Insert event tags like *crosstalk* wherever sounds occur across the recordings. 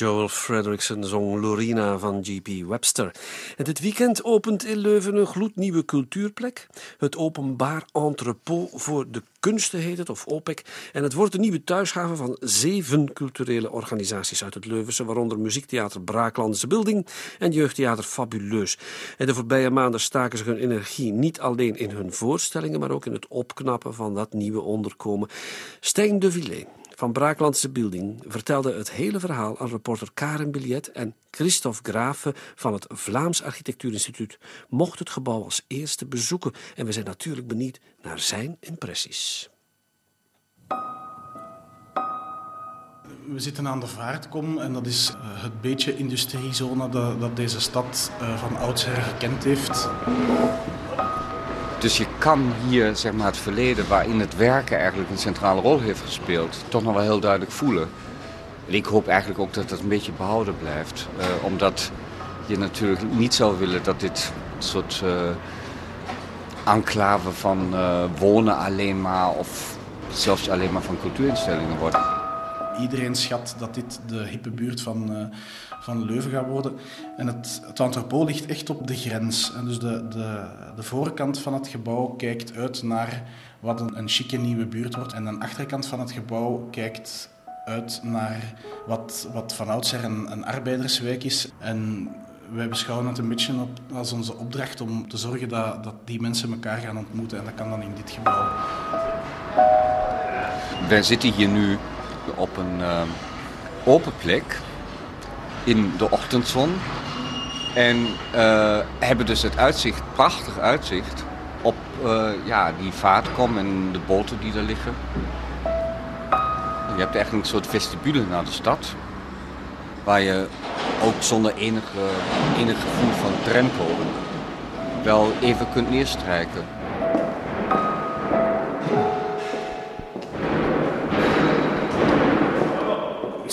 Joel Frederickson zong Lorina van G.P. Webster. En dit weekend opent in Leuven een gloednieuwe cultuurplek. Het Openbaar Entrepot voor de Kunsten heet het, of OPEC. En het wordt de nieuwe thuishaven van zeven culturele organisaties uit het Leuvense, waaronder Muziektheater Braaklandse Building en Jeugdtheater Fabuleus. En de voorbije maanden staken ze hun energie niet alleen in hun voorstellingen, maar ook in het opknappen van dat nieuwe onderkomen. Stijn de Villet van Braaklandse Building vertelde het hele verhaal aan reporter Karen Billet en Christophe Grafe van het Vlaams Architectuurinstituut mocht het gebouw als eerste bezoeken en we zijn natuurlijk benieuwd naar zijn impressies. We zitten aan de Vaartkom en dat is eh, het beetje industriezone dat, dat deze stad eh, van oudsher gekend heeft. Dus je kan hier zeg maar, het verleden waarin het werken eigenlijk een centrale rol heeft gespeeld, toch nog wel heel duidelijk voelen. En ik hoop eigenlijk ook dat dat een beetje behouden blijft. Uh, omdat je natuurlijk niet zou willen dat dit soort uh, enclave van uh, wonen alleen maar of zelfs alleen maar van cultuurinstellingen wordt. Iedereen schat dat dit de hippe buurt van van Leuven gaat worden. En het, het ligt echt op de grens. En dus de, de, de voorkant van het gebouw kijkt uit naar wat een, een chique nieuwe buurt wordt. En de achterkant van het gebouw kijkt uit naar wat, wat van oudsher een, een arbeiderswijk is. En wij beschouwen het een beetje als onze opdracht om te zorgen dat, dat die mensen elkaar gaan ontmoeten. En dat kan dan in dit gebouw. Wij zitten hier nu op een uh, open plek in de ochtendzon. En uh, hebben dus het uitzicht, prachtig uitzicht, op uh, ja, die vaartkom en de boten die er liggen. Je hebt eigenlijk een soort vestibule naar de stad. Waar je ook zonder enige, enig gevoel van drempel wel even kunt neerstrijken.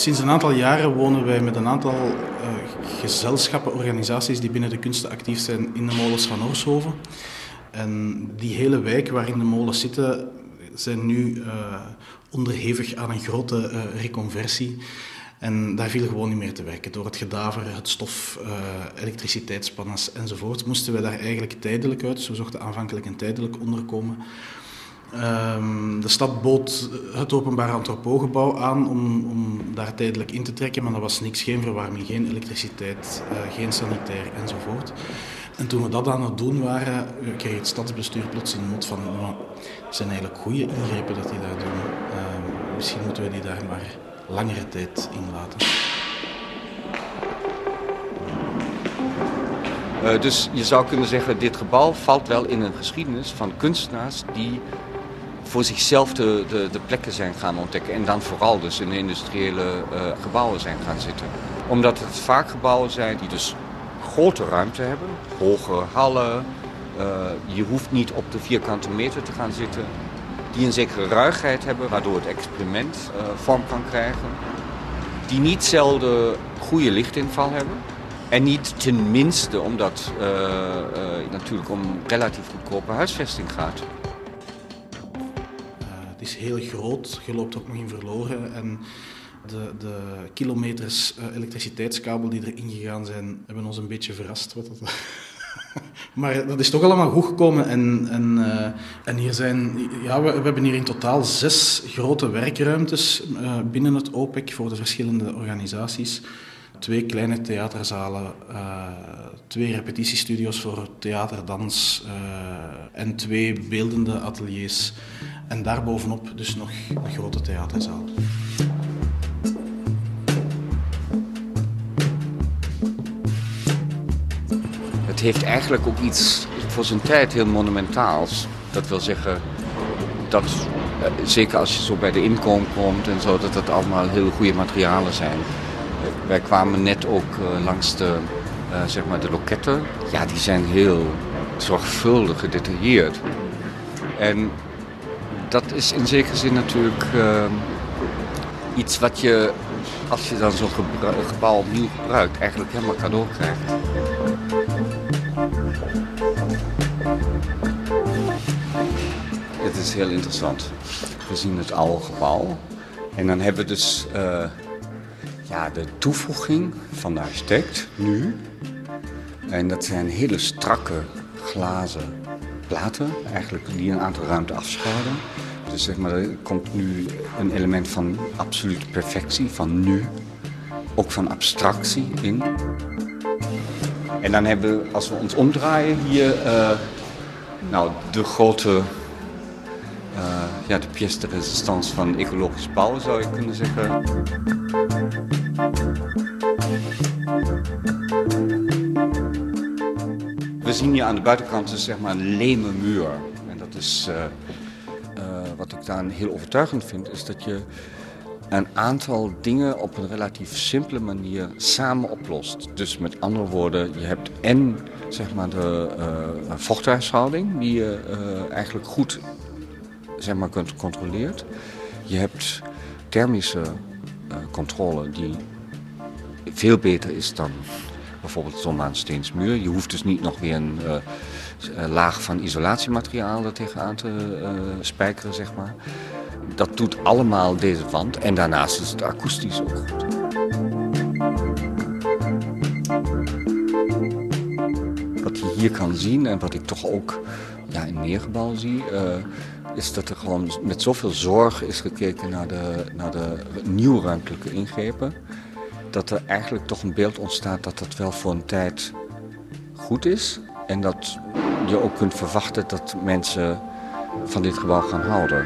Sinds een aantal jaren wonen wij met een aantal uh, gezelschappen, organisaties die binnen de kunsten actief zijn in de molens van Orshoven. En die hele wijk waarin de molens zitten, zijn nu uh, onderhevig aan een grote uh, reconversie. En daar viel gewoon niet meer te werken. Door het gedaver, het stof, uh, elektriciteitspannas enzovoort, moesten we daar eigenlijk tijdelijk uit. We zochten aanvankelijk een tijdelijk onderkomen. Um, de stad bood het openbaar antropoogebouw aan om, om, daar tijdelijk in te trekken, maar dat was niks, geen verwarming, geen elektriciteit, uh, geen sanitair enzovoort. En toen we dat aan het doen waren, kreeg het stadsbestuur plots in nood van, oh, zijn eigenlijk goede ingrepen dat die daar doen. Uh, misschien moeten we die daar maar langere tijd in laten. Uh, dus je zou kunnen zeggen, dit gebouw valt wel in een geschiedenis van kunstenaars die voor zichzelf de, de, de, plekken zijn gaan ontdekken. En dan vooral dus in industriële uh, gebouwen zijn gaan zitten. Omdat het vaak gebouwen zijn die dus grote ruimte hebben. Hoge hallen. Uh, je hoeft niet op de vierkante meter te gaan zitten. Die een zekere ruigheid hebben, waardoor het experiment uh, vorm kan krijgen. Die niet zelden goede lichtinval hebben. En niet ten minste omdat het natuurlijk om relatief goedkope huisvesting gaat is heel groot. Je loopt ook nog in verloren. En de, de kilometers uh, elektriciteitskabel die erin gegaan zijn, hebben ons een beetje verrast. Wat dat... *laughs* maar dat is toch allemaal goed gekomen. En, en, uh, en hier zijn, ja, we, we, hebben hier in totaal zes grote werkruimtes uh, binnen het OPEC voor de verschillende organisaties. Twee kleine theaterzalen, twee repetitiestudio's voor theater, dans en twee beeldende ateliers. En daarbovenop dus nog een grote theaterzaal. Het heeft eigenlijk ook iets voor zijn tijd heel monumentaals. Dat wil zeggen dat, eh, zeker als je zo bij de inkomen komt en zo, dat dat allemaal heel goede materialen zijn. Wij kwamen net ook uh, langs de, zeg maar de loketten. Ja, die zijn heel zorgvuldig gedetailleerd. En dat is in zekere zin natuurlijk uh, iets wat je, als je dan zo'n gebouw opnieuw gebruikt, eigenlijk helemaal cadeau krijgt. Het is heel interessant. We zien het oude gebouw. En dan hebben we dus uh, Ja, de toevoeging van de architect nu. En dat zijn hele strakke glazen platen, eigenlijk die een aantal ruimte afschaden. Dus zeg maar, er komt nu een element van absolute perfectie, van nu. Ook van abstractie in. En dan hebben we, als we ons omdraaien hier, uh, nou, de grote, uh, ja, de pièce de résistance van ecologisch bouwen zou je kunnen zeggen. Zien hier aan de buitenkant dus, zeg maar een leme muur. En dat is, uh, wat ik daar heel overtuigend vind, is dat je een aantal dingen op een relatief simpele manier samen oplost. Dus met andere woorden, je hebt en zeg maar, de uh, vochthuishouding, die je eigenlijk goed zeg maar, kunt controleert. Je hebt thermische controle die veel beter is dan bijvoorbeeld zo'n maansteensmuur. Je hoeft dus niet nog weer een laag van isolatiemateriaal er tegenaan te spijkeren, zeg maar. Dat doet allemaal deze wand. En daarnaast is het akoestisch ook goed. Wat je hier kan zien en wat ik toch ook ja, in meer gebouwen zie... Is dat er gewoon met zoveel zorg is gekeken naar de, naar de nieuwruimtelijke ingrepen... dat er eigenlijk toch een beeld ontstaat dat dat wel voor een tijd goed is. En dat je ook kunt verwachten dat mensen van dit gebouw gaan houden.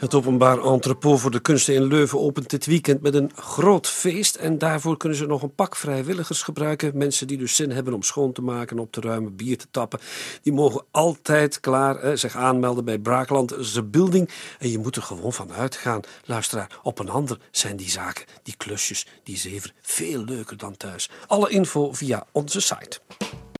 Het openbaar entrepot voor de kunsten in Leuven opent dit weekend met een groot feest. En daarvoor kunnen ze nog een pak vrijwilligers gebruiken. Mensen die dus zin hebben om schoon te maken, op te ruimen, bier te tappen. Die mogen altijd klaar eh, zich aanmelden bij Braakland The Building. En je moet er gewoon van uitgaan, luisteraar. Op een ander zijn die zaken, die klusjes, die zever veel leuker dan thuis. Alle info via onze site.